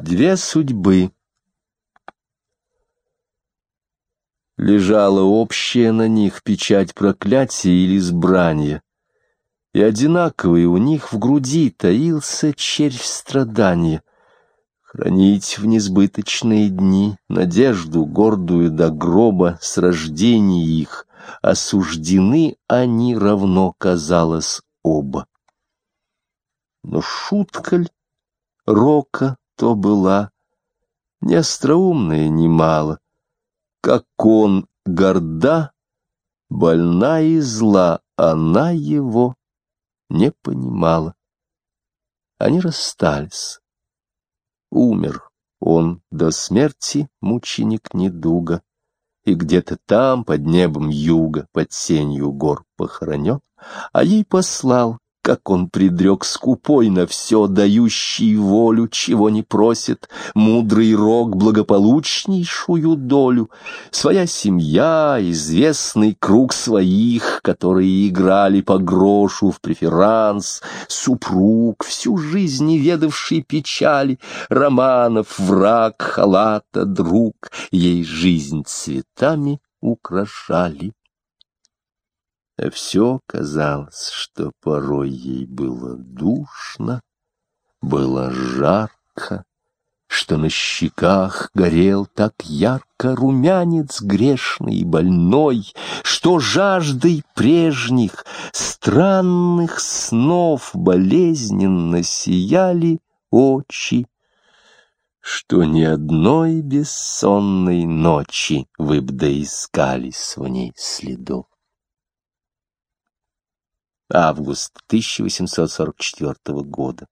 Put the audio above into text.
Две судьбы. Лежала общая на них печать проклятия или избрания, и одинаковый у них в груди таился червь страдания. Хранить в несбыточные дни надежду гордую до гроба с рождения их, осуждены они равно, казалось, оба. Но шутка ль, рока то была, не остроумная немало, как он горда, больна и зла, она его не понимала. Они расстались. Умер он до смерти, мученик недуга, и где-то там, под небом юга, под сенью гор похоронен, а ей послал как он предрек скупой на все, дающий волю, чего не просит, мудрый рок благополучнейшую долю, своя семья, известный круг своих, которые играли по грошу в преферанс, супруг, всю жизнь не ведавший печали, романов, враг, халата, друг, ей жизнь цветами украшали. А все казалось, что порой ей было душно, было жарко, что на щеках горел так ярко румянец грешный и больной, что жаждой прежних странных снов болезненно сияли очи, что ни одной бессонной ночи вы б доискались в ней следов. Август 1844 года.